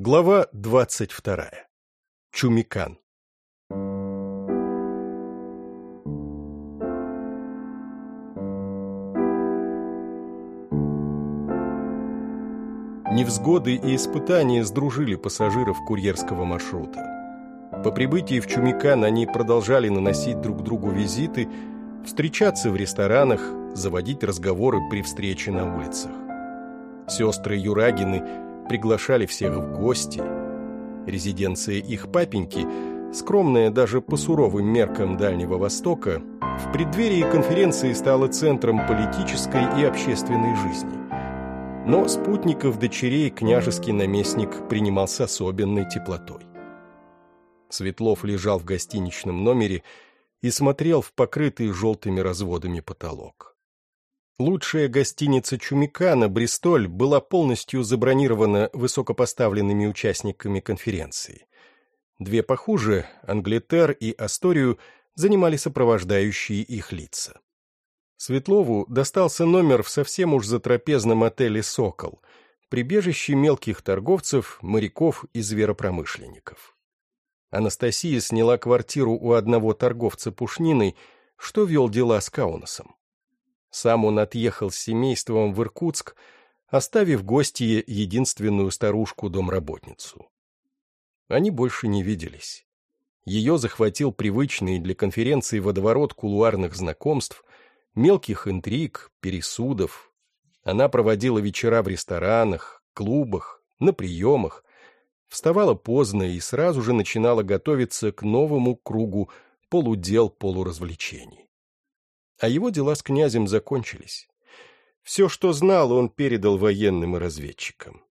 Глава двадцать вторая. Чумикан. Невзгоды и испытания сдружили пассажиров курьерского маршрута. По прибытии в Чумикан они продолжали наносить друг другу визиты, встречаться в ресторанах, заводить разговоры при встрече на улицах. Сестры Юрагины приглашали всех в гости. Резиденция их папеньки, скромная даже по суровым меркам Дальнего Востока, в преддверии конференции стала центром политической и общественной жизни. Но спутников дочерей княжеский наместник принимал с особенной теплотой. Светлов лежал в гостиничном номере и смотрел в покрытый желтыми разводами потолок. Лучшая гостиница Чумикана, Бристоль, была полностью забронирована высокопоставленными участниками конференции. Две похуже, Англитер и Асторию, занимали сопровождающие их лица. Светлову достался номер в совсем уж затрапезном отеле «Сокол», прибежище мелких торговцев, моряков и зверопромышленников. Анастасия сняла квартиру у одного торговца пушниной, что вел дела с Каунасом. Сам он отъехал с семейством в Иркутск, оставив гостье единственную старушку-домработницу. Они больше не виделись. Ее захватил привычный для конференции водоворот кулуарных знакомств, мелких интриг, пересудов. Она проводила вечера в ресторанах, клубах, на приемах, вставала поздно и сразу же начинала готовиться к новому кругу полудел-полуразвлечений. А его дела с князем закончились. Все, что знал, он передал военным и разведчикам.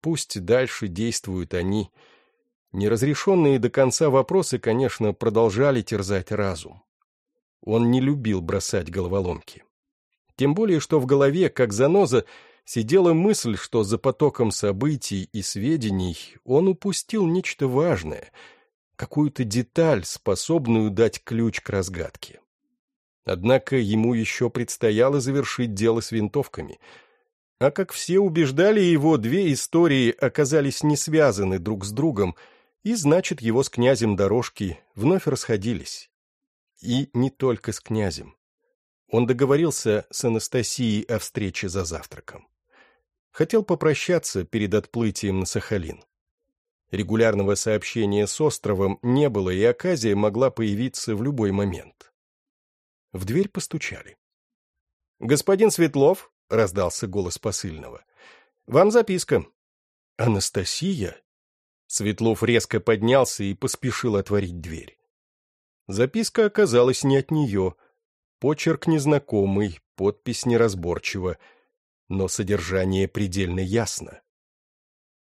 Пусть дальше действуют они. Неразрешенные до конца вопросы, конечно, продолжали терзать разум. Он не любил бросать головоломки. Тем более, что в голове, как заноза, сидела мысль, что за потоком событий и сведений он упустил нечто важное, какую-то деталь, способную дать ключ к разгадке. Однако ему еще предстояло завершить дело с винтовками. А как все убеждали его, две истории оказались не связаны друг с другом, и, значит, его с князем дорожки вновь расходились. И не только с князем. Он договорился с Анастасией о встрече за завтраком. Хотел попрощаться перед отплытием на Сахалин. Регулярного сообщения с островом не было, и оказия могла появиться в любой момент. В дверь постучали. «Господин Светлов», — раздался голос посыльного, — «вам записка». «Анастасия?» Светлов резко поднялся и поспешил отворить дверь. Записка оказалась не от нее. Почерк незнакомый, подпись неразборчива, но содержание предельно ясно.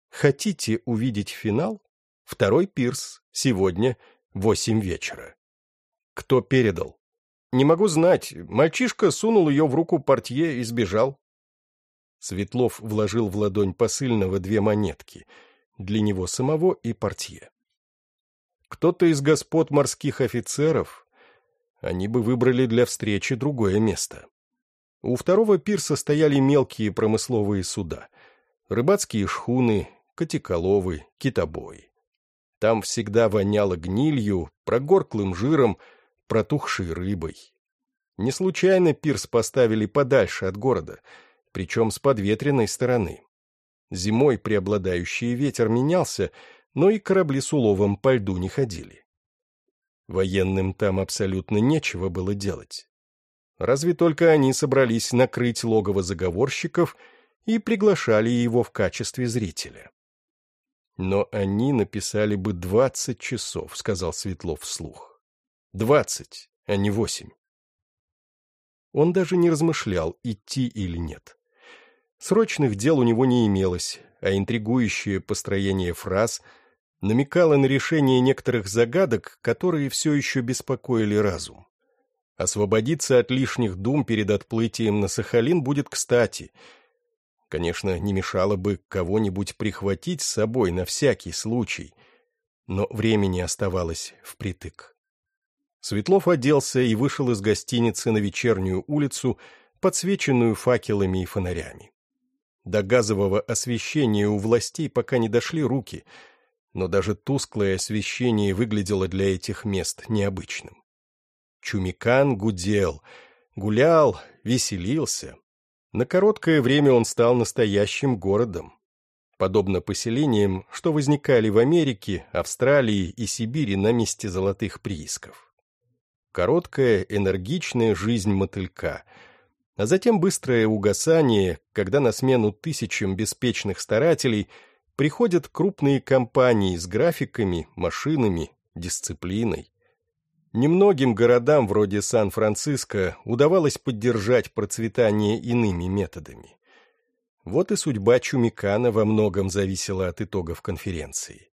Хотите увидеть финал? Второй пирс, сегодня, восемь вечера. Кто передал? Не могу знать. Мальчишка сунул ее в руку портье и сбежал. Светлов вложил в ладонь посыльного две монетки для него самого и портье. Кто-то из господ морских офицеров, они бы выбрали для встречи другое место. У второго пирса стояли мелкие промысловые суда, рыбацкие шхуны, катиколовы, китобои. Там всегда воняло гнилью, прогорклым жиром, протухшей рыбой. Не случайно пирс поставили подальше от города, причем с подветренной стороны. Зимой преобладающий ветер менялся, но и корабли с уловом по льду не ходили. Военным там абсолютно нечего было делать. Разве только они собрались накрыть логово заговорщиков и приглашали его в качестве зрителя. Но они написали бы двадцать часов, сказал Светлов вслух. Двадцать, а не восемь. Он даже не размышлял, идти или нет. Срочных дел у него не имелось, а интригующее построение фраз намекало на решение некоторых загадок, которые все еще беспокоили разум. Освободиться от лишних дум перед отплытием на Сахалин будет кстати. Конечно, не мешало бы кого-нибудь прихватить с собой на всякий случай, но времени оставалось впритык. Светлов оделся и вышел из гостиницы на вечернюю улицу, подсвеченную факелами и фонарями. До газового освещения у властей пока не дошли руки, но даже тусклое освещение выглядело для этих мест необычным. Чумикан гудел, гулял, веселился. На короткое время он стал настоящим городом. Подобно поселениям, что возникали в Америке, Австралии и Сибири на месте золотых приисков. Короткая, энергичная жизнь мотылька — а затем быстрое угасание, когда на смену тысячам беспечных старателей приходят крупные компании с графиками, машинами, дисциплиной. Немногим городам вроде Сан-Франциско удавалось поддержать процветание иными методами. Вот и судьба Чумикана во многом зависела от итогов конференции.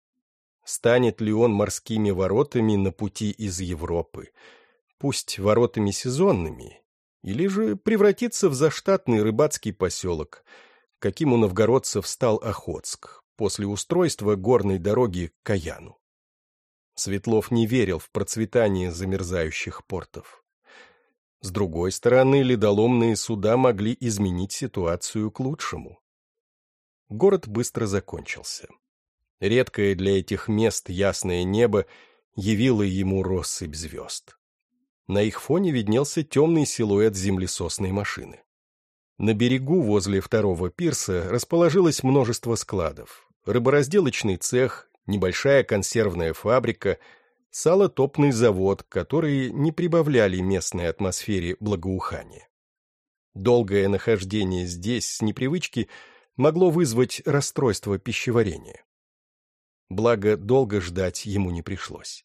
Станет ли он морскими воротами на пути из Европы, пусть воротами сезонными, или же превратиться в заштатный рыбацкий поселок, каким у новгородцев стал Охотск после устройства горной дороги к Каяну. Светлов не верил в процветание замерзающих портов. С другой стороны, ледоломные суда могли изменить ситуацию к лучшему. Город быстро закончился. Редкое для этих мест ясное небо явило ему россыпь звезд. На их фоне виднелся темный силуэт землесосной машины. На берегу возле второго пирса расположилось множество складов. Рыборазделочный цех, небольшая консервная фабрика, салотопный завод, которые не прибавляли местной атмосфере благоухания. Долгое нахождение здесь с непривычки могло вызвать расстройство пищеварения. Благо, долго ждать ему не пришлось.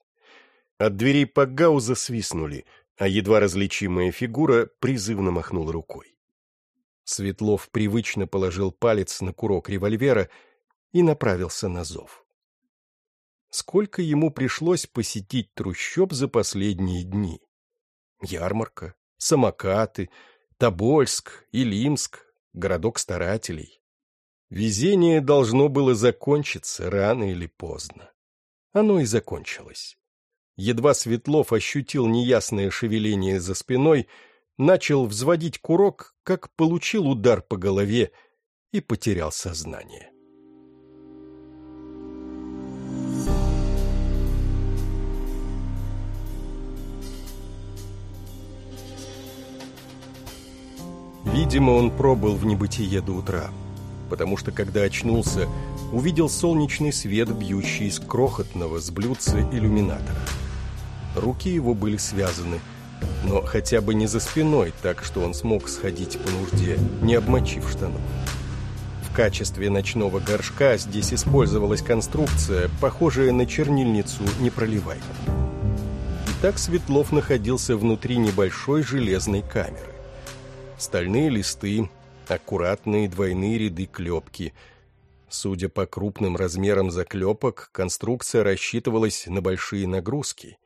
От дверей Пакгауза свистнули, а едва различимая фигура призывно махнула рукой. Светлов привычно положил палец на курок револьвера и направился на зов. Сколько ему пришлось посетить трущоб за последние дни? Ярмарка, самокаты, Тобольск, Илимск, городок старателей. Везение должно было закончиться рано или поздно. Оно и закончилось едва Светлов ощутил неясное шевеление за спиной, начал взводить курок, как получил удар по голове и потерял сознание. Видимо, он пробыл в небытие до утра, потому что, когда очнулся, увидел солнечный свет, бьющий из крохотного с блюдца иллюминатора. Руки его были связаны, но хотя бы не за спиной, так что он смог сходить по нужде, не обмочив штанов. В качестве ночного горшка здесь использовалась конструкция, похожая на чернильницу непроливайку. И так Светлов находился внутри небольшой железной камеры. Стальные листы, аккуратные двойные ряды клепки. Судя по крупным размерам заклепок, конструкция рассчитывалась на большие нагрузки.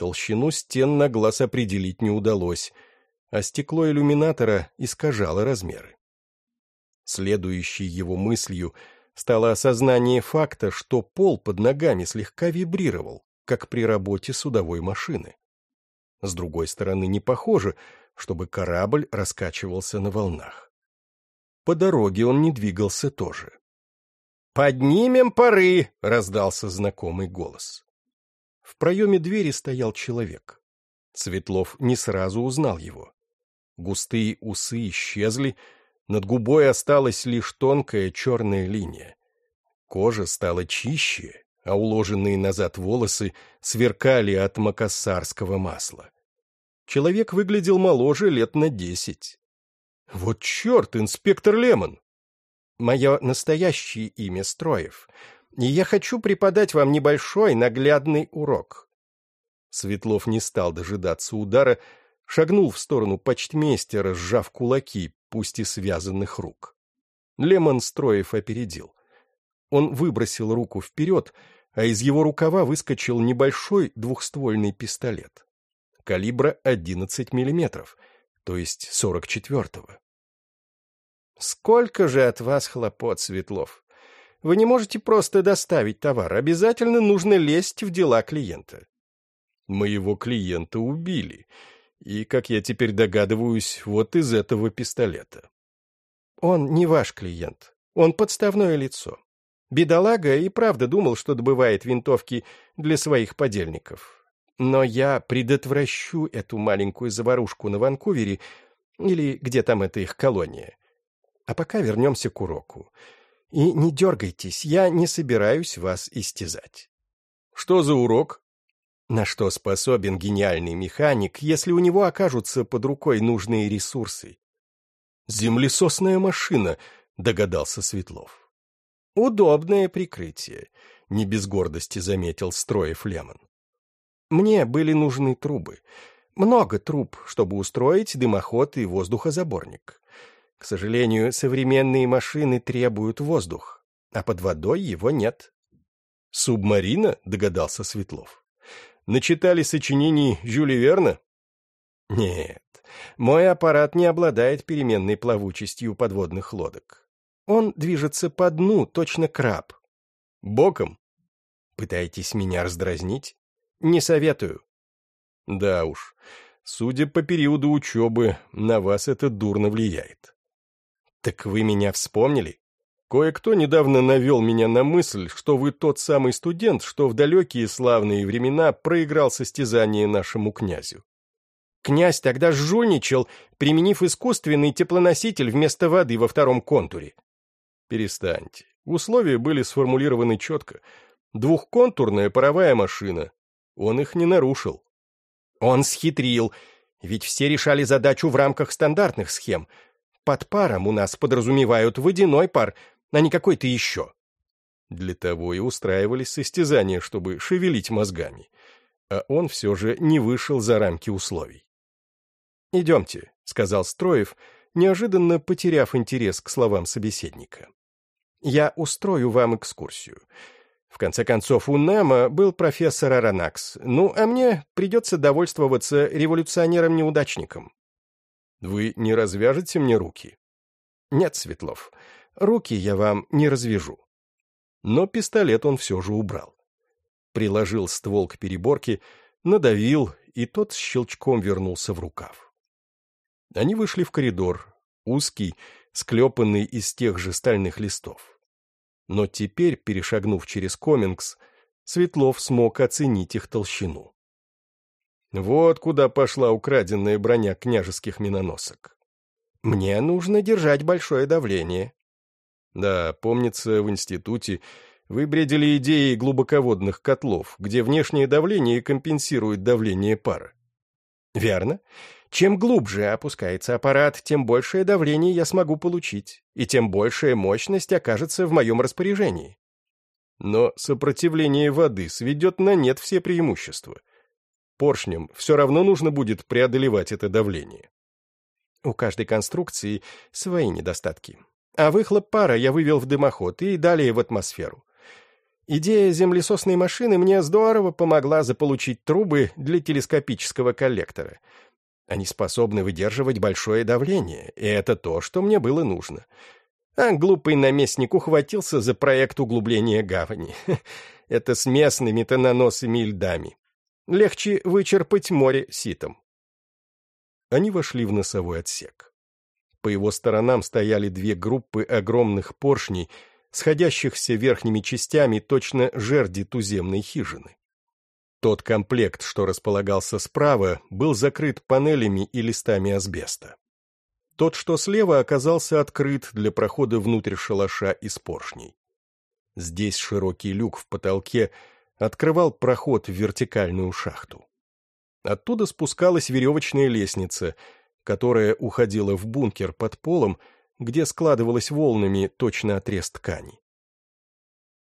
Толщину стен на глаз определить не удалось, а стекло иллюминатора искажало размеры. Следующей его мыслью стало осознание факта, что пол под ногами слегка вибрировал, как при работе судовой машины. С другой стороны, не похоже, чтобы корабль раскачивался на волнах. По дороге он не двигался тоже. «Поднимем пары!» — раздался знакомый голос. В проеме двери стоял человек. Светлов не сразу узнал его. Густые усы исчезли, над губой осталась лишь тонкая черная линия. Кожа стала чище, а уложенные назад волосы сверкали от макассарского масла. Человек выглядел моложе лет на десять. «Вот черт, инспектор Лемон!» «Мое настоящее имя Строев и я хочу преподать вам небольшой наглядный урок». Светлов не стал дожидаться удара, шагнул в сторону почтмейстера, сжав кулаки, пусть и связанных рук. Лемон Строев опередил. Он выбросил руку вперед, а из его рукава выскочил небольшой двухствольный пистолет. Калибра 11 миллиметров, то есть 44-го. «Сколько же от вас хлопот, Светлов? Вы не можете просто доставить товар, обязательно нужно лезть в дела клиента. Моего клиента убили, и, как я теперь догадываюсь, вот из этого пистолета. Он не ваш клиент. Он подставное лицо. Бедолага и правда думал, что добывает винтовки для своих подельников. Но я предотвращу эту маленькую заварушку на Ванкувере, или где там эта их колония. А пока вернемся к уроку. И не дергайтесь, я не собираюсь вас истязать. Что за урок? На что способен гениальный механик, если у него окажутся под рукой нужные ресурсы? Землесосная машина, догадался Светлов. Удобное прикрытие, не без гордости заметил Строев Лемон. Мне были нужны трубы. Много труб, чтобы устроить дымоход и воздухозаборник. К сожалению, современные машины требуют воздух, а под водой его нет. «Субмарина?» — догадался Светлов. «Начитали сочинений Жюли Верна?» «Нет, мой аппарат не обладает переменной плавучестью подводных лодок. Он движется по дну, точно краб. Боком? Пытаетесь меня раздразнить? Не советую. Да уж, судя по периоду учебы, на вас это дурно влияет. Так вы меня вспомнили? Кое-кто недавно навел меня на мысль, что вы тот самый студент, что в далекие славные времена проиграл состязание нашему князю. Князь тогда жульничал, применив искусственный теплоноситель вместо воды во втором контуре. Перестаньте. Условия были сформулированы четко. Двухконтурная паровая машина. Он их не нарушил. Он схитрил, ведь все решали задачу в рамках стандартных схем. Под паром у нас подразумевают водяной пар, а не какой-то еще. Для того и устраивались состязания, чтобы шевелить мозгами. А он все же не вышел за рамки условий. «Идемте», — сказал Строев, неожиданно потеряв интерес к словам собеседника. Я устрою вам экскурсию. В конце концов, у Немо был профессор Аронакс, ну, а мне придется довольствоваться революционером-неудачником. Вы не развяжете мне руки? Нет, Светлов, руки я вам не развяжу. Но пистолет он все же убрал. Приложил ствол к переборке, надавил, и тот с щелчком вернулся в рукав. Они вышли в коридор, узкий, склепанный из тех же стальных листов. Но теперь, перешагнув через комингс, Светлов смог оценить их толщину. Вот куда пошла украденная броня княжеских миноносок. Мне нужно держать большое давление. Да, помнится, в институте вы бредили идеей глубоководных котлов, где внешнее давление компенсирует давление пара. Верно. Чем глубже опускается аппарат, тем большее давление я смогу получить, и тем большая мощность окажется в моем распоряжении. Но сопротивление воды сведет на нет все преимущества. Поршням все равно нужно будет преодолевать это давление. У каждой конструкции свои недостатки. А выхлоп пара я вывел в дымоход и далее в атмосферу. Идея землесосной машины мне здорово помогла заполучить трубы для телескопического коллектора — они способны выдерживать большое давление, и это то, что мне было нужно. А глупый наместник ухватился за проект углубления гавани. Это с местными тононосыми льдами. Легче вычерпать море ситом. Они вошли в носовой отсек. По его сторонам стояли две группы огромных поршней, сходящихся верхними частями точно жерди туземной хижины. Тот комплект, что располагался справа, был закрыт панелями и листами асбеста. Тот, что слева, оказался открыт для прохода внутрь шалаша из поршней. Здесь широкий люк в потолке открывал проход в вертикальную шахту. Оттуда спускалась веревочная лестница, которая уходила в бункер под полом, где складывалась волнами точно отрез ткани.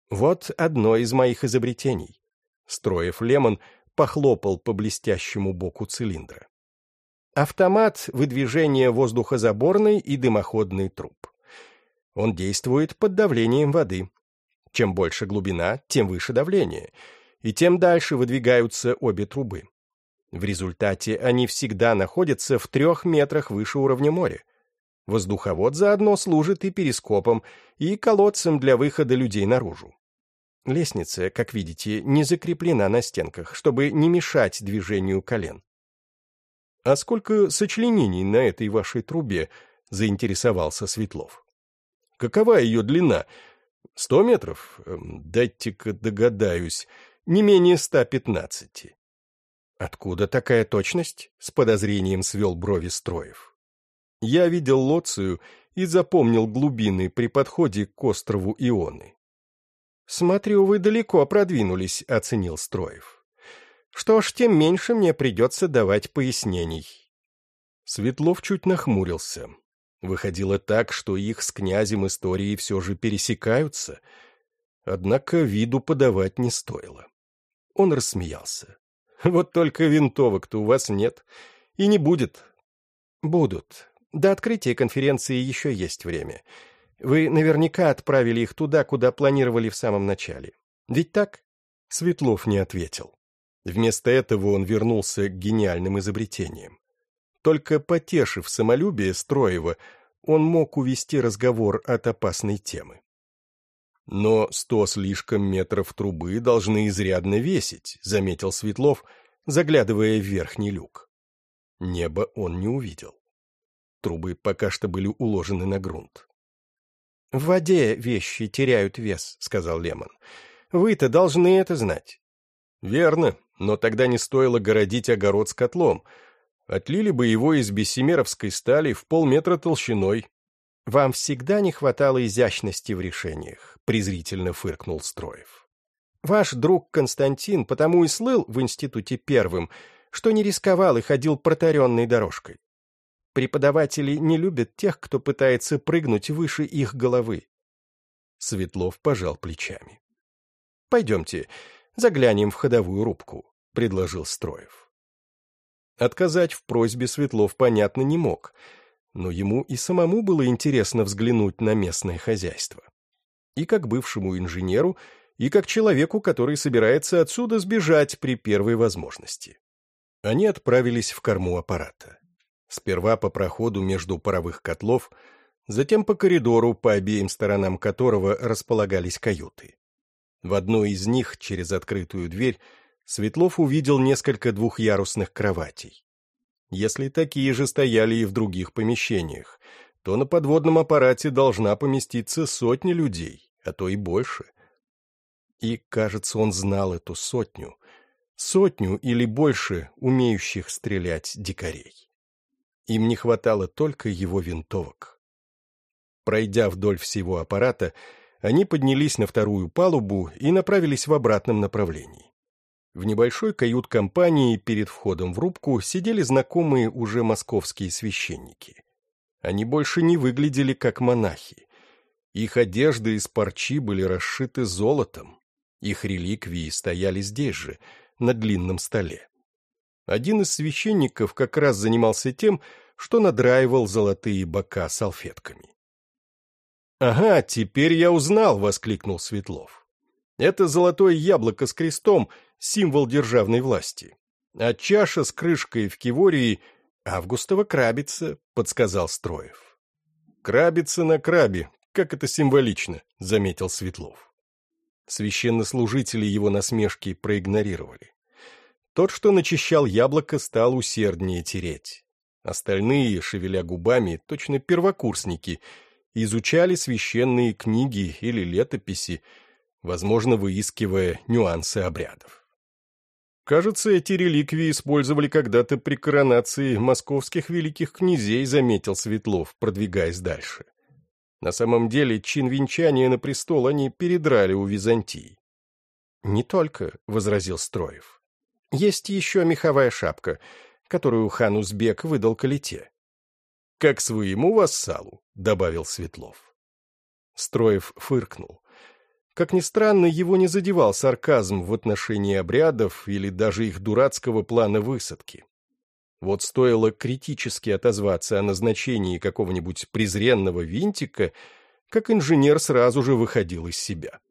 Вот одно из моих изобретений. Строев Лемон похлопал по блестящему боку цилиндра. Автомат выдвижения воздухозаборной и дымоходной труб. Он действует под давлением воды. Чем больше глубина, тем выше давление, и тем дальше выдвигаются обе трубы. В результате они всегда находятся в трех метрах выше уровня моря. Воздуховод заодно служит и перископом, и колодцем для выхода людей наружу. Лестница, как видите, не закреплена на стенках, чтобы не мешать движению колен. «А сколько сочленений на этой вашей трубе?» — заинтересовался Светлов. Какова ее длина? Сто метров? Эм, дайте-ка догадаюсь. Не менее ста пятнадцати. Откуда такая точность? С подозрением свел брови Строев. Я видел Лоцию и запомнил глубины при подходе к острову Ионы. «Смотрю, вы далеко продвинулись», — оценил Строев. «Что ж, тем меньше мне придется давать пояснений». Светлов чуть нахмурился. Выходило так, что их с князем истории все же пересекаются, однако виду подавать не стоило. Он рассмеялся. «Вот только винтовок-то у вас нет, и не будет». «Будут. До открытия конференции еще есть время. Вы наверняка отправили их туда, куда планировали в самом начале. Ведь так?» Светлов не ответил. Вместо этого он вернулся к гениальным изобретениям. Только потешив самолюбие Строева, он мог увести разговор от опасной темы. «Но сто слишком метров трубы должны изрядно весить», — заметил Светлов, заглядывая в верхний люк. Небо он не увидел. Трубы пока что были уложены на грунт. «В воде вещи теряют вес», — сказал Лемон. «Вы-то должны это знать». «Верно, но тогда не стоило городить огород с котлом», Отлили бы его из бессимеровской стали в полметра толщиной. «Вам всегда не хватало изящности в решениях», — презрительно фыркнул Строев. «Ваш друг Константин потому и слыл в институте первым, что не рисковал и ходил протаренной дорожкой. Преподаватели не любят тех, кто пытается прыгнуть выше их головы». Светлов пожал плечами. «Пойдемте, заглянем в ходовую рубку», — предложил Строев. Отказать в просьбе Светлов, понятно, не мог, но ему и самому было интересно взглянуть на местное хозяйство. И как бывшему инженеру, и как человеку, который собирается отсюда сбежать при первой возможности. Они отправились в корму аппарата. Сперва по проходу между паровых котлов, затем по коридору, по обеим сторонам которого располагались каюты. В одной из них, через открытую дверь, Светлов увидел несколько двухъярусных кроватей. Если такие же стояли и в других помещениях, то на подводном аппарате должна поместиться сотня людей, а то и больше. И, кажется, он знал эту сотню, сотню или больше умеющих стрелять дикарей. Им не хватало только его винтовок. Пройдя вдоль всего аппарата, они поднялись на вторую палубу и направились в обратном направлении. В небольшой кают-компании перед входом в рубку сидели знакомые уже московские священники. Они больше не выглядели как монахи. Их одежды из парчи были расшиты золотом. Их реликвии стояли здесь же, на длинном столе. Один из священников как раз занимался тем, что надраивал золотые бока салфетками. «Ага, теперь я узнал!» — воскликнул Светлов. «Это золотое яблоко с крестом — символ державной власти. А чаша с крышкой в Кивории — Августова крабица, — подсказал Строев. «Крабица на крабе, как это символично», — заметил Светлов. Священнослужители его насмешки проигнорировали. Тот, что начищал яблоко, стал усерднее тереть. Остальные, шевеля губами, точно первокурсники, изучали священные книги или летописи, возможно, выискивая нюансы обрядов. Кажется, эти реликвии использовали когда-то при коронации московских великих князей, заметил Светлов, продвигаясь дальше. На самом деле, чин венчания на престол они передрали у Византии. «Не только», — возразил Строев. «Есть еще меховая шапка, которую хан Узбек выдал Калите». «Как своему вассалу», — добавил Светлов. Строев фыркнул. Как ни странно, его не задевал сарказм в отношении обрядов или даже их дурацкого плана высадки. Вот стоило критически отозваться о назначении какого-нибудь презренного винтика, как инженер сразу же выходил из себя.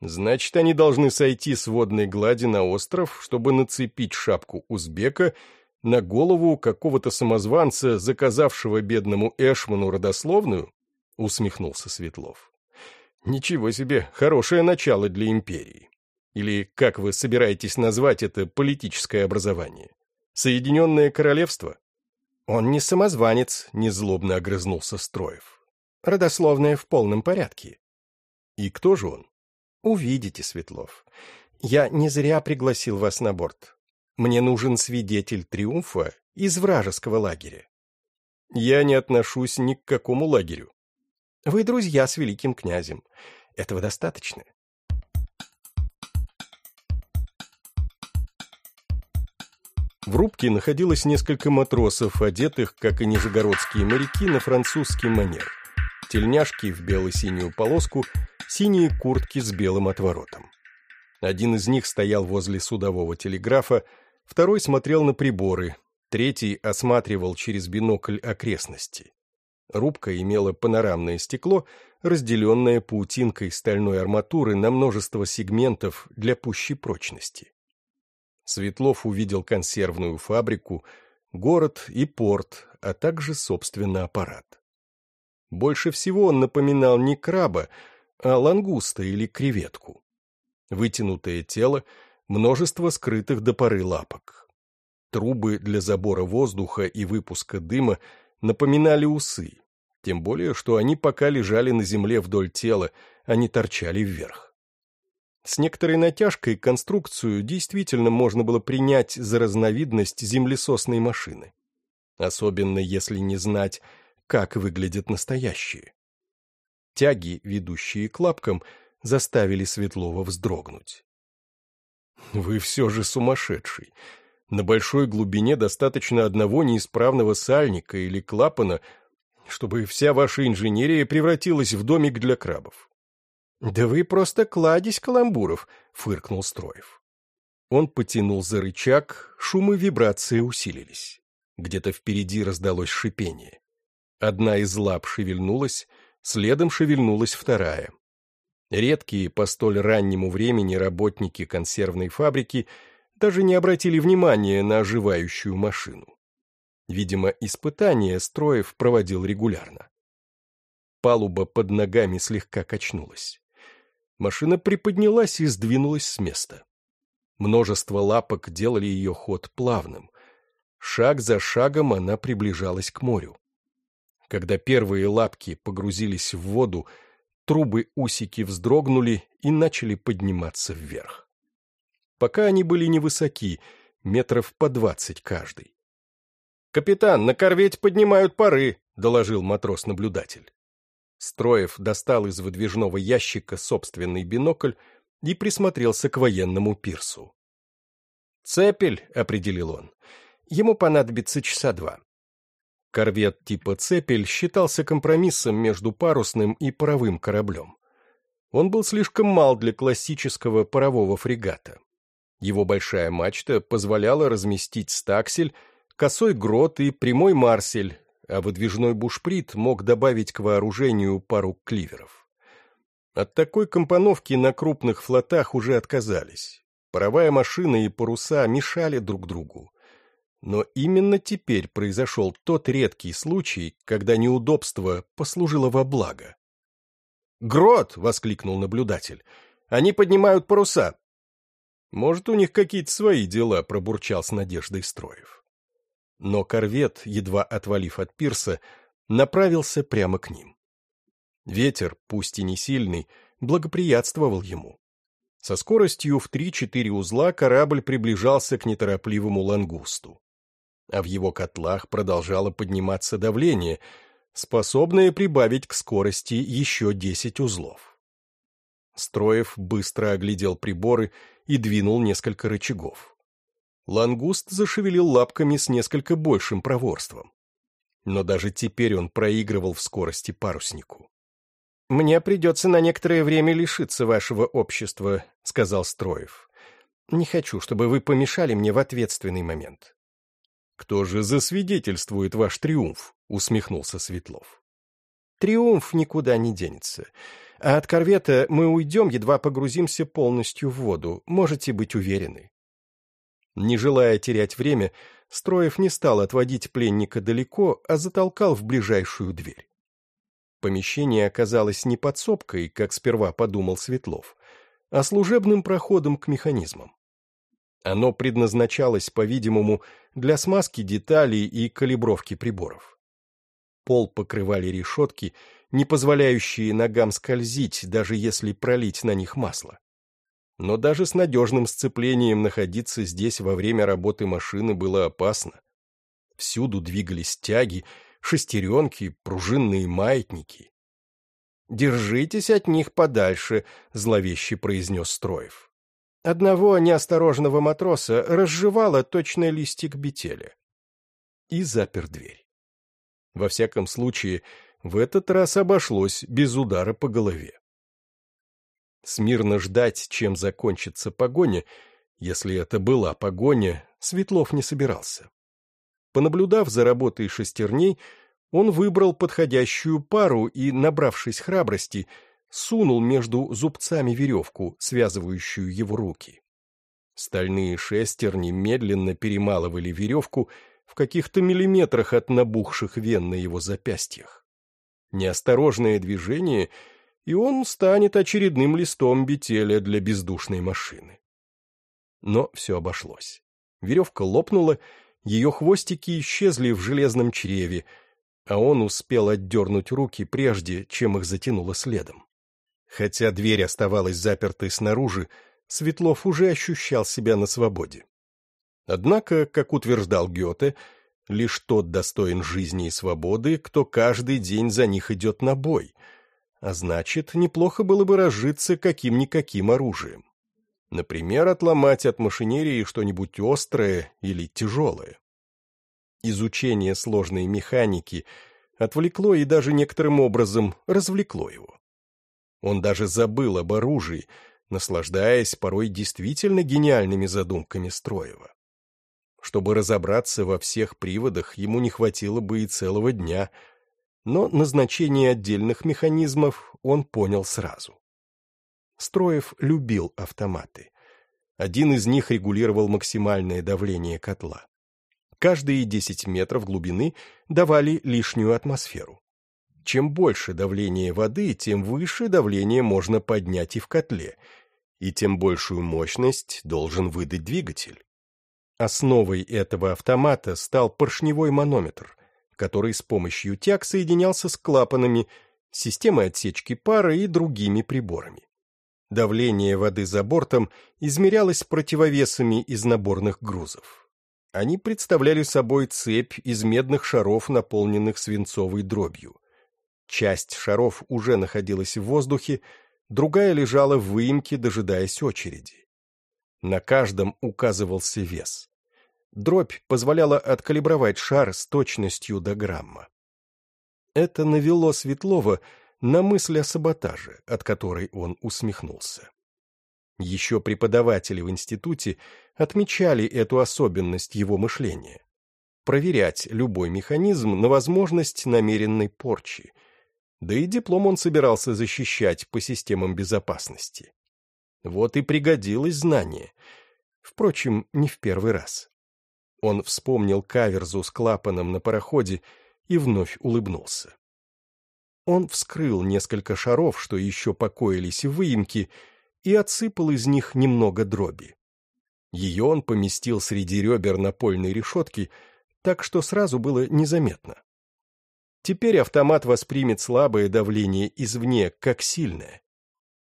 Значит, они должны сойти с водной глади на остров, чтобы нацепить шапку узбека на голову какого-то самозванца, заказавшего бедному Эшману родословную? — усмехнулся Светлов. Ничего себе, хорошее начало для империи. Или, как вы собираетесь назвать это политическое образование? Соединенное Королевство? Он не самозванец, незлобно огрызнулся Строев. Родословная в полном порядке. И кто же он? Увидите, Светлов. Я не зря пригласил вас на борт. Мне нужен свидетель триумфа из вражеского лагеря. Я не отношусь ни к какому лагерю. Вы друзья с великим князем. Этого достаточно. В рубке находилось несколько матросов, одетых, как и нижегородские моряки, на французский манер. Тельняшки в бело-синюю полоску, синие куртки с белым отворотом. Один из них стоял возле судового телеграфа, второй смотрел на приборы, третий осматривал через бинокль окрестности. Рубка имела панорамное стекло, разделенное паутинкой стальной арматуры на множество сегментов для пущей прочности. Светлов увидел консервную фабрику, город и порт, а также, собственно, аппарат. Больше всего он напоминал не краба, а лангуста или креветку. Вытянутое тело, множество скрытых до поры лапок. Трубы для забора воздуха и выпуска дыма напоминали усы, тем более, что они пока лежали на земле вдоль тела, а не торчали вверх. С некоторой натяжкой конструкцию действительно можно было принять за разновидность землесосной машины. Особенно если не знать, как выглядят настоящие. Тяги, ведущие к лапкам, заставили Светлова вздрогнуть. «Вы все же сумасшедший. На большой глубине достаточно одного неисправного сальника или клапана, чтобы вся ваша инженерия превратилась в домик для крабов. «Да вы просто кладезь каламбуров», — фыркнул Строев. Он потянул за рычаг, шумы вибрации усилились. Где-то впереди раздалось шипение. Одна из лап шевельнулась, следом шевельнулась вторая. Редкие по столь раннему времени работники консервной фабрики даже не обратили внимания на оживающую машину. Видимо, испытания Строев проводил регулярно. Палуба под ногами слегка качнулась. Машина приподнялась и сдвинулась с места. Множество лапок делали ее ход плавным. Шаг за шагом она приближалась к морю. Когда первые лапки погрузились в воду, трубы-усики вздрогнули и начали подниматься вверх. Пока они были невысоки, метров по двадцать каждый. «Капитан, на корвете поднимают пары», — доложил матрос-наблюдатель. Строев достал из выдвижного ящика собственный бинокль и присмотрелся к военному пирсу. «Цепель», — определил он, — «ему понадобится часа два». Корвет типа «Цепель» считался компромиссом между парусным и паровым кораблем. Он был слишком мал для классического парового фрегата. Его большая мачта позволяла разместить стаксель, косой грот и прямой марсель, а выдвижной бушприт мог добавить к вооружению пару кливеров. От такой компоновки на крупных флотах уже отказались. Паровая машина и паруса мешали друг другу. Но именно теперь произошел тот редкий случай, когда неудобство послужило во благо. «Грот!» — воскликнул наблюдатель. «Они поднимают паруса!» «Может, у них какие-то свои дела», — пробурчал с надеждой Строев но корвет, едва отвалив от пирса, направился прямо к ним. Ветер, пусть и не сильный, благоприятствовал ему. Со скоростью в три-четыре узла корабль приближался к неторопливому лангусту. А в его котлах продолжало подниматься давление, способное прибавить к скорости еще десять узлов. Строев быстро оглядел приборы и двинул несколько рычагов. Лангуст зашевелил лапками с несколько большим проворством. Но даже теперь он проигрывал в скорости паруснику. «Мне придется на некоторое время лишиться вашего общества», — сказал Строев. «Не хочу, чтобы вы помешали мне в ответственный момент». «Кто же засвидетельствует ваш триумф?» — усмехнулся Светлов. «Триумф никуда не денется. А от корвета мы уйдем, едва погрузимся полностью в воду, можете быть уверены. Не желая терять время, Строев не стал отводить пленника далеко, а затолкал в ближайшую дверь. Помещение оказалось не подсобкой, как сперва подумал Светлов, а служебным проходом к механизмам. Оно предназначалось, по-видимому, для смазки деталей и калибровки приборов. Пол покрывали решетки, не позволяющие ногам скользить, даже если пролить на них масло. Но даже с надежным сцеплением находиться здесь во время работы машины было опасно. Всюду двигались тяги, шестеренки, пружинные маятники. «Держитесь от них подальше», — зловеще произнес Строев. Одного неосторожного матроса разжевало точно листик бетеля. И запер дверь. Во всяком случае, в этот раз обошлось без удара по голове. Смирно ждать, чем закончится погоня, если это была погоня, Светлов не собирался. Понаблюдав за работой шестерней, он выбрал подходящую пару и, набравшись храбрости, сунул между зубцами веревку, связывающую его руки. Стальные шестерни медленно перемалывали веревку в каких-то миллиметрах от набухших вен на его запястьях. Неосторожное движение, и он станет очередным листом бетеля для бездушной машины. Но все обошлось. Веревка лопнула, ее хвостики исчезли в железном чреве, а он успел отдернуть руки прежде, чем их затянуло следом. Хотя дверь оставалась запертой снаружи, Светлов уже ощущал себя на свободе. Однако, как утверждал Гёте, лишь тот достоин жизни и свободы, кто каждый день за них идет на бой, а значит, неплохо было бы разжиться каким-никаким оружием. Например, отломать от машинерии что-нибудь острое или тяжелое. Изучение сложной механики отвлекло и даже некоторым образом развлекло его. Он даже забыл об оружии, наслаждаясь порой действительно гениальными задумками Строева. Чтобы разобраться во всех приводах, ему не хватило бы и целого дня, но назначение отдельных механизмов он понял сразу. Строев любил автоматы. Один из них регулировал максимальное давление котла. Каждые 10 метров глубины давали лишнюю атмосферу. Чем больше давление воды, тем выше давление можно поднять и в котле, и тем большую мощность должен выдать двигатель. Основой этого автомата стал поршневой манометр, который с помощью тяг соединялся с клапанами, системой отсечки пара и другими приборами. Давление воды за бортом измерялось противовесами из наборных грузов. Они представляли собой цепь из медных шаров, наполненных свинцовой дробью. Часть шаров уже находилась в воздухе, другая лежала в выемке, дожидаясь очереди. На каждом указывался вес. Дробь позволяла откалибровать шар с точностью до грамма. Это навело Светлова на мысль о саботаже, от которой он усмехнулся. Еще преподаватели в институте отмечали эту особенность его мышления. Проверять любой механизм на возможность намеренной порчи. Да и диплом он собирался защищать по системам безопасности. Вот и пригодилось знание. Впрочем, не в первый раз. Он вспомнил каверзу с клапаном на пароходе и вновь улыбнулся. Он вскрыл несколько шаров, что еще покоились в выемке, и отсыпал из них немного дроби. Ее он поместил среди ребер напольной решетки, так что сразу было незаметно. Теперь автомат воспримет слабое давление извне, как сильное.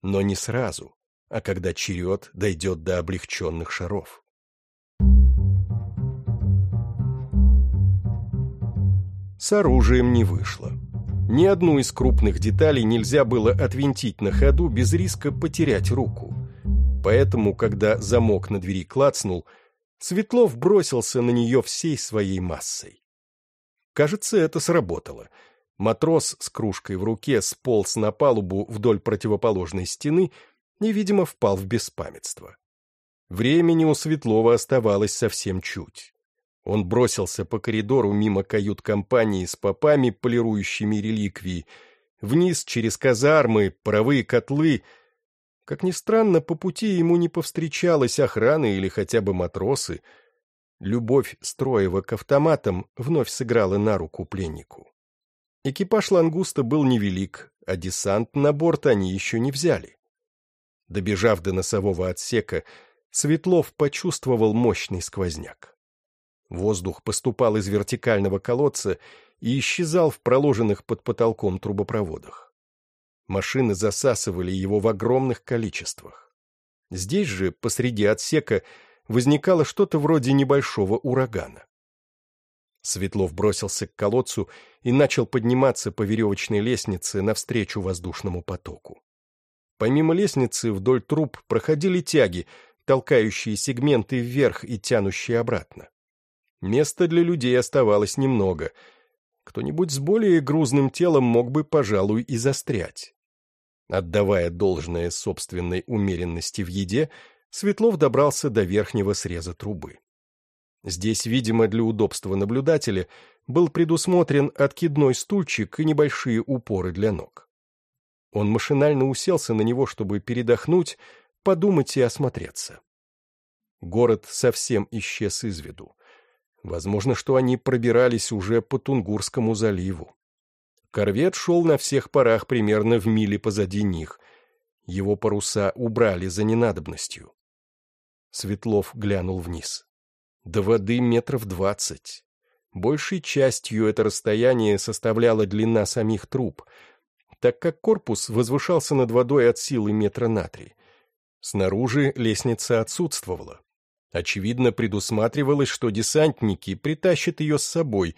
Но не сразу, а когда черед дойдет до облегченных шаров. С оружием не вышло. Ни одну из крупных деталей нельзя было отвинтить на ходу без риска потерять руку. Поэтому, когда замок на двери клацнул, Светлов бросился на нее всей своей массой. Кажется, это сработало. Матрос с кружкой в руке сполз на палубу вдоль противоположной стены и, видимо, впал в беспамятство. Времени у Светлова оставалось совсем чуть. Он бросился по коридору мимо кают-компании с попами, полирующими реликвии, вниз через казармы, паровые котлы. Как ни странно, по пути ему не повстречалась охрана или хотя бы матросы. Любовь Строева к автоматам вновь сыграла на руку пленнику. Экипаж «Лангуста» был невелик, а десант на борт они еще не взяли. Добежав до носового отсека, Светлов почувствовал мощный сквозняк. Воздух поступал из вертикального колодца и исчезал в проложенных под потолком трубопроводах. Машины засасывали его в огромных количествах. Здесь же, посреди отсека, возникало что-то вроде небольшого урагана. Светлов бросился к колодцу и начал подниматься по веревочной лестнице навстречу воздушному потоку. Помимо лестницы вдоль труб проходили тяги, толкающие сегменты вверх и тянущие обратно. Места для людей оставалось немного. Кто-нибудь с более грузным телом мог бы, пожалуй, и застрять. Отдавая должное собственной умеренности в еде, Светлов добрался до верхнего среза трубы. Здесь, видимо, для удобства наблюдателя был предусмотрен откидной стульчик и небольшие упоры для ног. Он машинально уселся на него, чтобы передохнуть, подумать и осмотреться. Город совсем исчез из виду. Возможно, что они пробирались уже по Тунгурскому заливу. Корвет шел на всех парах примерно в миле позади них. Его паруса убрали за ненадобностью. Светлов глянул вниз. До воды метров двадцать. Большей частью это расстояние составляла длина самих труб, так как корпус возвышался над водой от силы метра на три. Снаружи лестница отсутствовала. Очевидно, предусматривалось, что десантники притащат ее с собой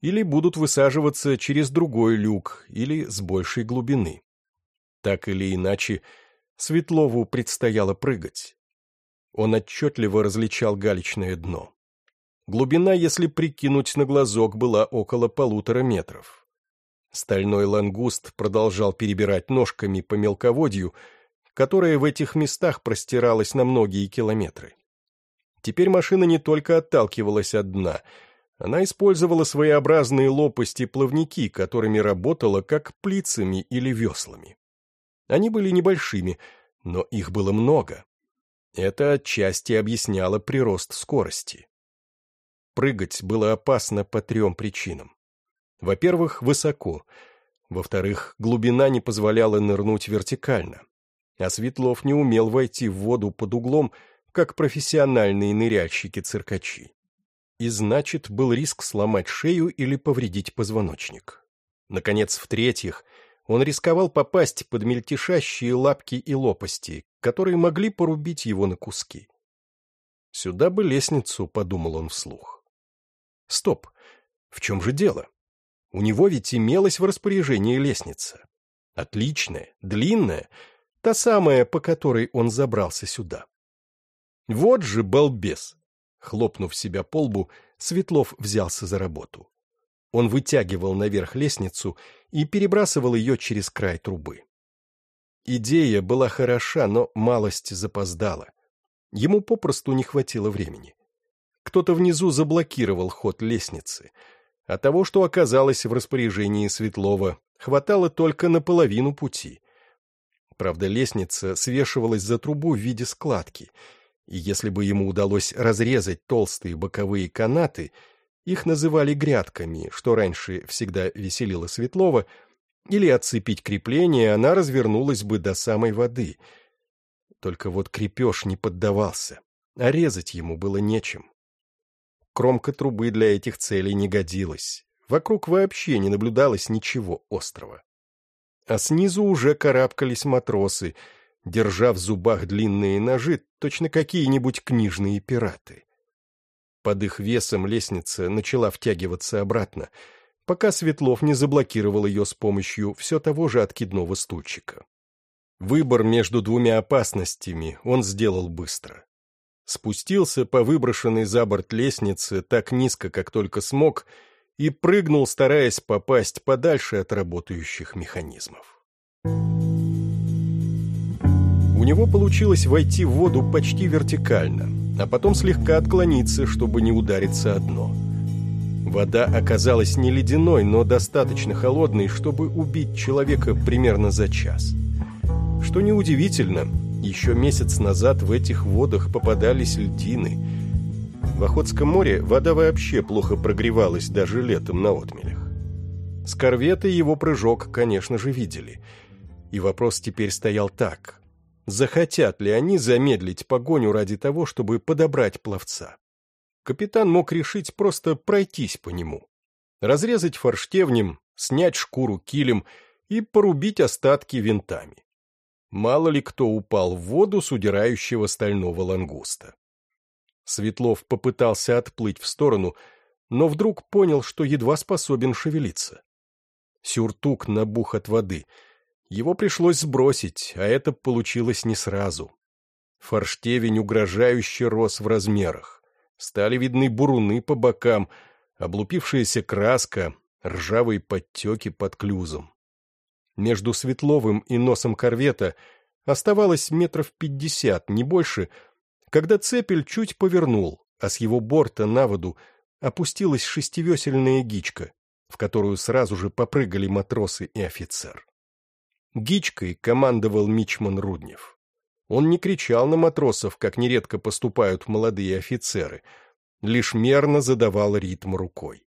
или будут высаживаться через другой люк или с большей глубины. Так или иначе, Светлову предстояло прыгать. Он отчетливо различал галечное дно. Глубина, если прикинуть на глазок, была около полутора метров. Стальной лангуст продолжал перебирать ножками по мелководью, которое в этих местах простиралось на многие километры. Теперь машина не только отталкивалась от дна, она использовала своеобразные лопасти-плавники, которыми работала как плицами или веслами. Они были небольшими, но их было много. Это отчасти объясняло прирост скорости. Прыгать было опасно по трем причинам. Во-первых, высоко. Во-вторых, глубина не позволяла нырнуть вертикально. А Светлов не умел войти в воду под углом, как профессиональные ныряльщики-циркачи. И значит, был риск сломать шею или повредить позвоночник. Наконец, в-третьих, он рисковал попасть под мельтешащие лапки и лопасти, которые могли порубить его на куски. «Сюда бы лестницу», — подумал он вслух. «Стоп! В чем же дело? У него ведь имелась в распоряжении лестница. Отличная, длинная, та самая, по которой он забрался сюда. Вот же балбес!» Хлопнув себя по лбу, Светлов взялся за работу. Он вытягивал наверх лестницу и перебрасывал ее через край трубы. Идея была хороша, но малость запоздала. Ему попросту не хватило времени. Кто-то внизу заблокировал ход лестницы, а того, что оказалось в распоряжении Светлова, хватало только на половину пути. Правда, лестница свешивалась за трубу в виде складки, и если бы ему удалось разрезать толстые боковые канаты — их называли грядками, что раньше всегда веселило Светлова, или отцепить крепление, она развернулась бы до самой воды. Только вот крепеж не поддавался, а резать ему было нечем. Кромка трубы для этих целей не годилась. Вокруг вообще не наблюдалось ничего острого. А снизу уже карабкались матросы, держа в зубах длинные ножи, точно какие-нибудь книжные пираты. Под их весом лестница начала втягиваться обратно, пока Светлов не заблокировал ее с помощью все того же откидного стульчика. Выбор между двумя опасностями он сделал быстро. Спустился по выброшенной за борт лестнице так низко, как только смог, и прыгнул, стараясь попасть подальше от работающих механизмов. У него получилось войти в воду почти вертикально — а потом слегка отклониться, чтобы не удариться о дно. Вода оказалась не ледяной, но достаточно холодной, чтобы убить человека примерно за час. Что неудивительно, еще месяц назад в этих водах попадались льдины. В Охотском море вода вообще плохо прогревалась даже летом на отмелях. С корвета его прыжок, конечно же, видели. И вопрос теперь стоял так. Захотят ли они замедлить погоню ради того, чтобы подобрать пловца? капитан мог решить просто пройтись по нему. Разрезать форштевнем, снять шкуру килем и порубить остатки винтами. Мало ли кто упал в воду с удирающего стального лангуста. Светлов попытался отплыть в сторону, но вдруг понял, что едва способен шевелиться. Сюртук набух от воды. Его пришлось сбросить, а это получилось не сразу. Форштевень угрожающе рос в размерах. Стали видны буруны по бокам, облупившаяся краска, ржавые подтеки под клюзом. Между Светловым и носом корвета оставалось метров пятьдесят, не больше, когда цепель чуть повернул, а с его борта на воду опустилась шестивесельная гичка, в которую сразу же попрыгали матросы и офицер. Гичкой командовал Мичман Руднев. Он не кричал на матросов, как нередко поступают молодые офицеры, лишь мерно задавал ритм рукой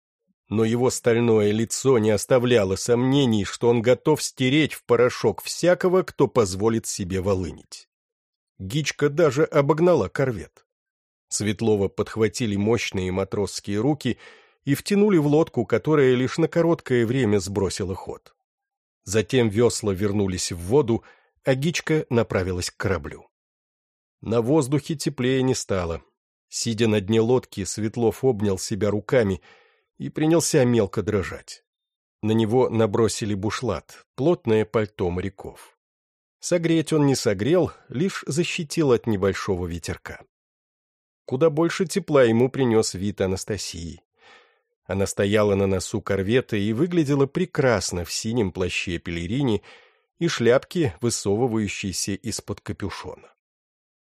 но его стальное лицо не оставляло сомнений, что он готов стереть в порошок всякого, кто позволит себе волынить. Гичка даже обогнала корвет. Светлова подхватили мощные матросские руки и втянули в лодку, которая лишь на короткое время сбросила ход. Затем весла вернулись в воду, а Гичка направилась к кораблю. На воздухе теплее не стало. Сидя на дне лодки, Светлов обнял себя руками — и принялся мелко дрожать. На него набросили бушлат, плотное пальто моряков. Согреть он не согрел, лишь защитил от небольшого ветерка. Куда больше тепла ему принес вид Анастасии. Она стояла на носу корвета и выглядела прекрасно в синем плаще пелерине и шляпке, высовывающейся из-под капюшона.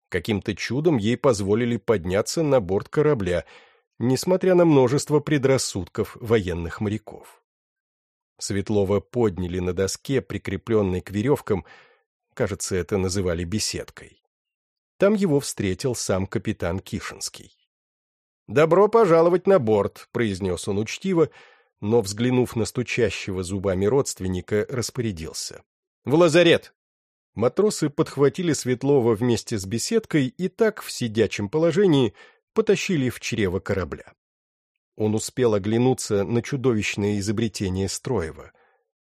Каким-то чудом ей позволили подняться на борт корабля — несмотря на множество предрассудков военных моряков. Светлова подняли на доске, прикрепленной к веревкам, кажется, это называли беседкой. Там его встретил сам капитан Кишинский. «Добро пожаловать на борт», — произнес он учтиво, но, взглянув на стучащего зубами родственника, распорядился. «В лазарет!» Матросы подхватили Светлова вместе с беседкой и так в сидячем положении — потащили в чрево корабля. Он успел оглянуться на чудовищное изобретение Строева.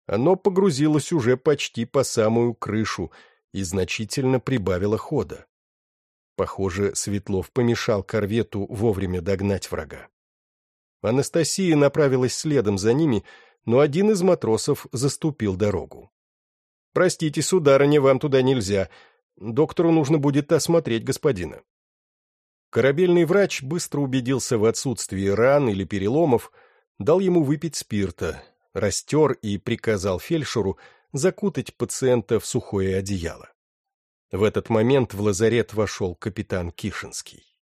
Оно погрузилось уже почти по самую крышу и значительно прибавило хода. Похоже, Светлов помешал корвету вовремя догнать врага. Анастасия направилась следом за ними, но один из матросов заступил дорогу. «Простите, сударыня, вам туда нельзя. Доктору нужно будет осмотреть господина». Корабельный врач быстро убедился в отсутствии ран или переломов, дал ему выпить спирта, растер и приказал фельдшеру закутать пациента в сухое одеяло. В этот момент в лазарет вошел капитан Кишинский.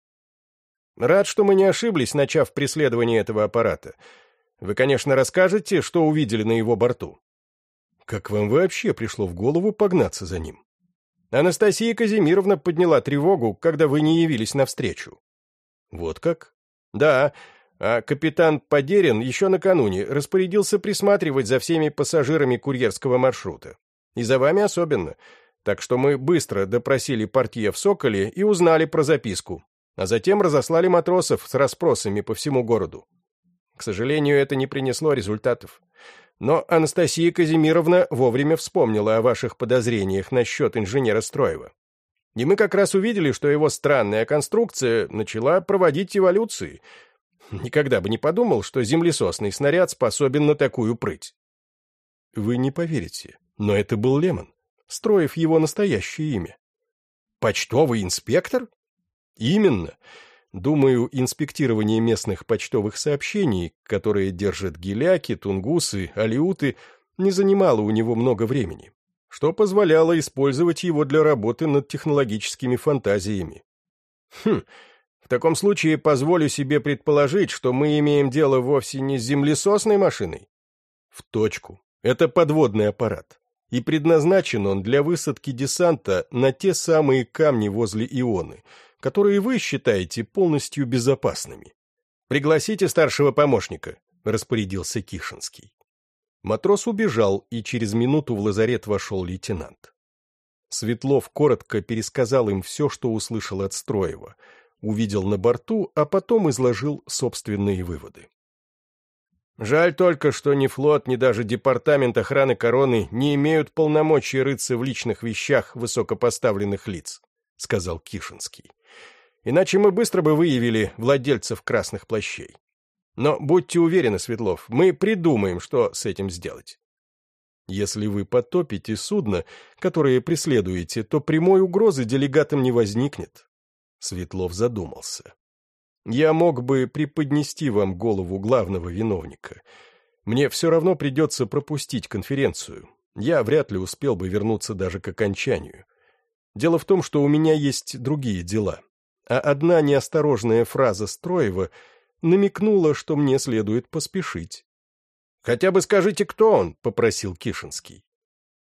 «Рад, что мы не ошиблись, начав преследование этого аппарата. Вы, конечно, расскажете, что увидели на его борту». «Как вам вообще пришло в голову погнаться за ним?» Анастасия Казимировна подняла тревогу, когда вы не явились навстречу. Вот как? Да, а капитан Подерин еще накануне распорядился присматривать за всеми пассажирами курьерского маршрута. И за вами особенно. Так что мы быстро допросили портье в Соколе и узнали про записку, а затем разослали матросов с расспросами по всему городу. К сожалению, это не принесло результатов. Но Анастасия Казимировна вовремя вспомнила о ваших подозрениях насчет инженера Строева. И мы как раз увидели, что его странная конструкция начала проводить эволюции. Никогда бы не подумал, что землесосный снаряд способен на такую прыть. Вы не поверите, но это был Лемон. Строев его настоящее имя. Почтовый инспектор? Именно. Думаю, инспектирование местных почтовых сообщений, которые держат геляки, тунгусы, алиуты, не занимало у него много времени, что позволяло использовать его для работы над технологическими фантазиями. Хм, в таком случае позволю себе предположить, что мы имеем дело вовсе не с землесосной машиной. В точку. Это подводный аппарат. И предназначен он для высадки десанта на те самые камни возле Ионы — которые вы считаете полностью безопасными. Пригласите старшего помощника, распорядился Кишинский. Матрос убежал, и через минуту в лазарет вошел лейтенант. Светлов коротко пересказал им все, что услышал от Строева. увидел на борту, а потом изложил собственные выводы. Жаль только, что ни флот, ни даже департамент охраны короны не имеют полномочий рыться в личных вещах высокопоставленных лиц, — сказал Кишинский. Иначе мы быстро бы выявили владельцев красных плащей. Но будьте уверены, Светлов, мы придумаем, что с этим сделать. Если вы потопите судно, которое преследуете, то прямой угрозы делегатам не возникнет. Светлов задумался. Я мог бы преподнести вам голову главного виновника. Мне все равно придется пропустить конференцию. Я вряд ли успел бы вернуться даже к окончанию. Дело в том, что у меня есть другие дела. А одна неосторожная фраза Строева намекнула, что мне следует поспешить. «Хотя бы скажите, кто он?» — попросил Кишинский.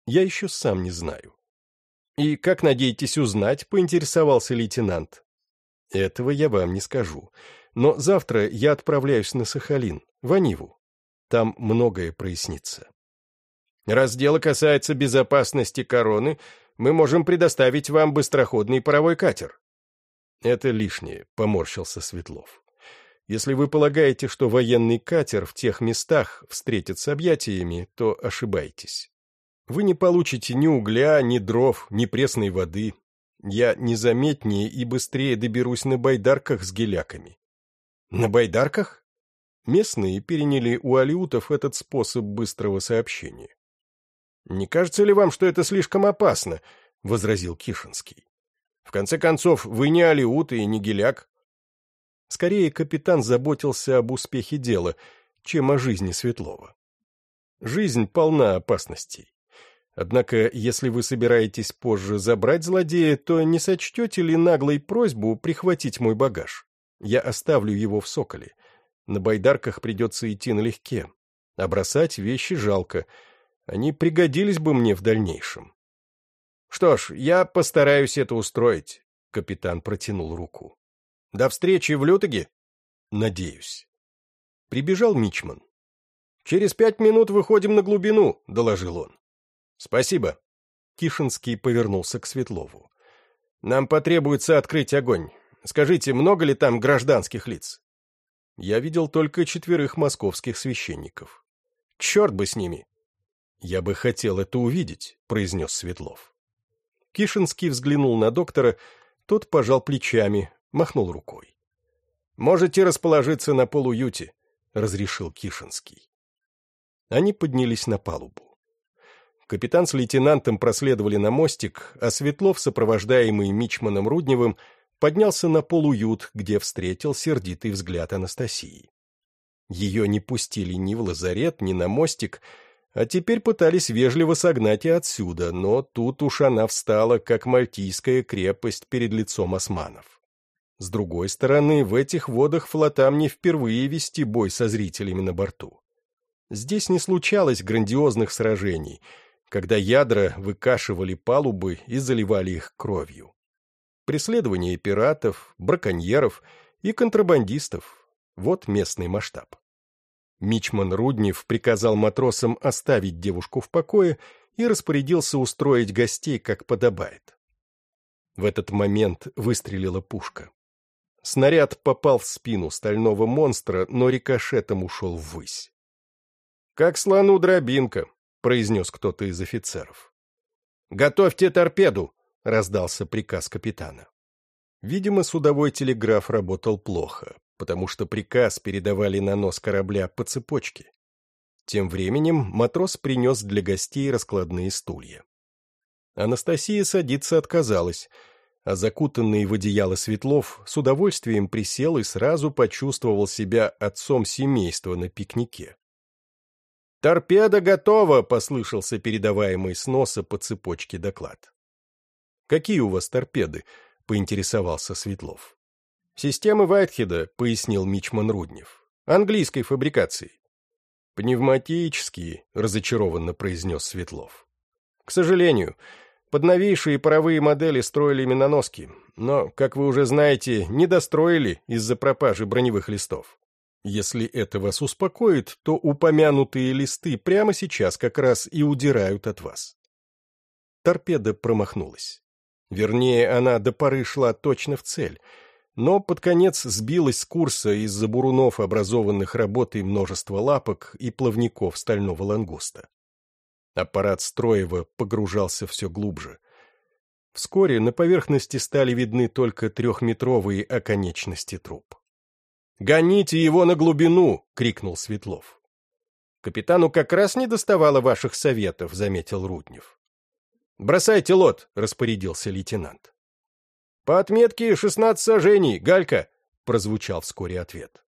«Я еще сам не знаю». «И как надеетесь узнать?» — поинтересовался лейтенант. Этого я вам не скажу. Но завтра я отправляюсь на Сахалин, в Аниву. Там многое прояснится. Раз дело касается безопасности короны, мы можем предоставить вам быстроходный паровой катер. Это лишнее, поморщился Светлов. Если вы полагаете, что военный катер в тех местах встретит с объятиями, то ошибаетесь. Вы не получите ни угля, ни дров, ни пресной воды, я незаметнее и быстрее доберусь на байдарках с геляками. На байдарках? Местные переняли у алиутов этот способ быстрого сообщения. «Не кажется ли вам, что это слишком опасно?» — возразил Кишинский. «В конце концов, вы не алиут и не геляк». Скорее, капитан заботился об успехе дела, чем о жизни Светлова. Жизнь полна опасностей. Однако, если вы собираетесь позже забрать злодея, то не сочтете ли наглой просьбу прихватить мой багаж? Я оставлю его в Соколе. На байдарках придется идти налегке. А бросать вещи жалко. Они пригодились бы мне в дальнейшем. — Что ж, я постараюсь это устроить, — капитан протянул руку. — До встречи в Лютоге? — Надеюсь. Прибежал Мичман. — Через пять минут выходим на глубину, — доложил он. «Спасибо». Кишинский повернулся к Светлову. «Нам потребуется открыть огонь. Скажите, много ли там гражданских лиц?» Я видел только четверых московских священников. «Черт бы с ними!» «Я бы хотел это увидеть», — произнес Светлов. Кишинский взглянул на доктора, тот пожал плечами, махнул рукой. «Можете расположиться на полуюте», — разрешил Кишинский. Они поднялись на палубу. Капитан с лейтенантом проследовали на мостик, а Светлов, сопровождаемый Мичманом Рудневым, поднялся на полуют, где встретил сердитый взгляд Анастасии. Ее не пустили ни в лазарет, ни на мостик, а теперь пытались вежливо согнать и отсюда, но тут уж она встала, как мальтийская крепость перед лицом османов. С другой стороны, в этих водах флотам не впервые вести бой со зрителями на борту. Здесь не случалось грандиозных сражений — когда ядра выкашивали палубы и заливали их кровью. Преследование пиратов, браконьеров и контрабандистов – вот местный масштаб. Мичман Руднев приказал матросам оставить девушку в покое и распорядился устроить гостей, как подобает. В этот момент выстрелила пушка. Снаряд попал в спину стального монстра, но рикошетом ушел ввысь. «Как слону дробинка», — произнес кто-то из офицеров. «Готовьте торпеду!» — раздался приказ капитана. Видимо, судовой телеграф работал плохо, потому что приказ передавали на нос корабля по цепочке. Тем временем матрос принес для гостей раскладные стулья. Анастасия садиться отказалась, а закутанный в одеяло Светлов с удовольствием присел и сразу почувствовал себя отцом семейства на пикнике. «Торпеда готова!» — послышался передаваемый с носа по цепочке доклад. «Какие у вас торпеды?» — поинтересовался Светлов. «Системы Вайтхеда», — пояснил Мичман Руднев. «Английской фабрикации». «Пневматические», — разочарованно произнес Светлов. «К сожалению, под новейшие паровые модели строили миноноски, но, как вы уже знаете, не достроили из-за пропажи броневых листов. Если это вас успокоит, то упомянутые листы прямо сейчас как раз и удирают от вас. Торпеда промахнулась. Вернее, она до поры шла точно в цель, но под конец сбилась с курса из-за бурунов, образованных работой множества лапок и плавников стального лангуста. Аппарат Строева погружался все глубже. Вскоре на поверхности стали видны только трехметровые оконечности труб. «Гоните его на глубину!» — крикнул Светлов. «Капитану как раз не доставало ваших советов», — заметил Руднев. «Бросайте лот», — распорядился лейтенант. «По отметке шестнадцать сажений, Галька!» — прозвучал вскоре ответ.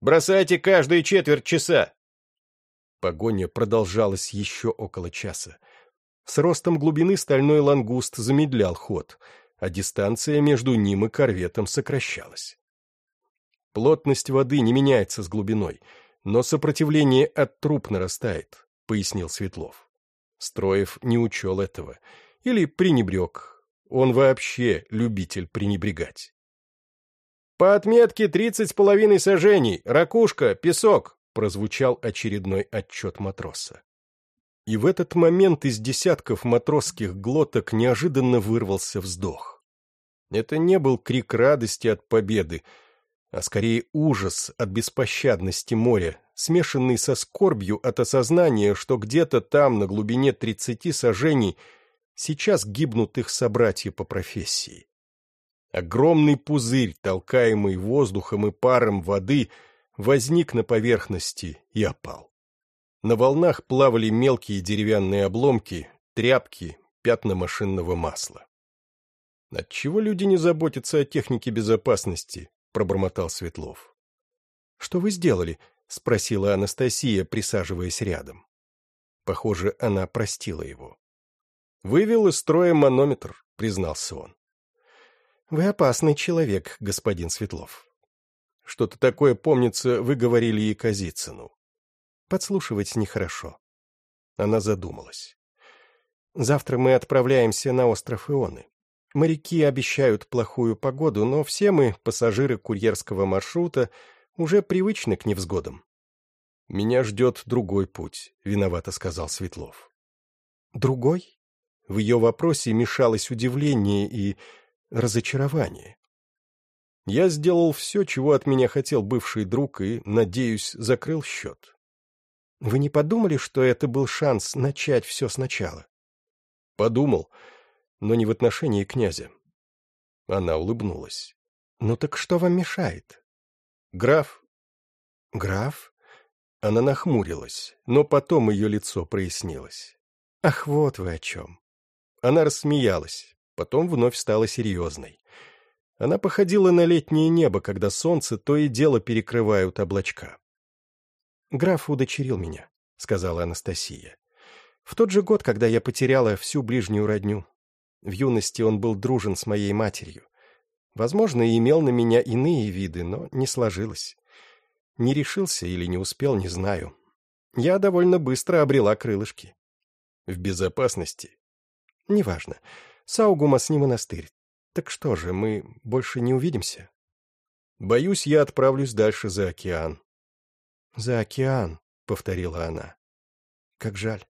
«Бросайте каждые четверть часа!» Погоня продолжалась еще около часа. С ростом глубины стальной лангуст замедлял ход, а дистанция между ним и корветом сокращалась. Плотность воды не меняется с глубиной, но сопротивление от труб нарастает, — пояснил Светлов. Строев не учел этого. Или пренебрег, он вообще любитель пренебрегать. «По отметке тридцать с половиной сажений, ракушка, песок», прозвучал очередной отчет матроса. И в этот момент из десятков матросских глоток неожиданно вырвался вздох. Это не был крик радости от победы, а скорее ужас от беспощадности моря, смешанный со скорбью от осознания, что где-то там, на глубине тридцати сажений, Сейчас гибнут их собратья по профессии. Огромный пузырь, толкаемый воздухом и паром воды, возник на поверхности и опал. На волнах плавали мелкие деревянные обломки, тряпки, пятна машинного масла. «Отчего люди не заботятся о технике безопасности?» — пробормотал Светлов. «Что вы сделали?» — спросила Анастасия, присаживаясь рядом. Похоже, она простила его. «Вывел из строя манометр», — признался он. «Вы опасный человек, господин Светлов». «Что-то такое, помнится, вы говорили и Казицыну». «Подслушивать нехорошо». Она задумалась. «Завтра мы отправляемся на остров Ионы. Моряки обещают плохую погоду, но все мы, пассажиры курьерского маршрута, уже привычны к невзгодам». «Меня ждет другой путь», — виновато сказал Светлов. «Другой?» В ее вопросе мешалось удивление и разочарование. Я сделал все, чего от меня хотел бывший друг, и, надеюсь, закрыл счет. Вы не подумали, что это был шанс начать все сначала? Подумал, но не в отношении князя. Она улыбнулась. Ну так что вам мешает? Граф. Граф? Она нахмурилась, но потом ее лицо прояснилось. Ах, вот вы о чем. Она рассмеялась, потом вновь стала серьезной. Она походила на летнее небо, когда солнце то и дело перекрывают облачка. «Граф удочерил меня», — сказала Анастасия. «В тот же год, когда я потеряла всю ближнюю родню. В юности он был дружен с моей матерью. Возможно, имел на меня иные виды, но не сложилось. Не решился или не успел, не знаю. Я довольно быстро обрела крылышки. В безопасности Неважно. Саугумас не монастырь. Так что же, мы больше не увидимся? Боюсь, я отправлюсь дальше за океан. За океан, повторила она. Как жаль.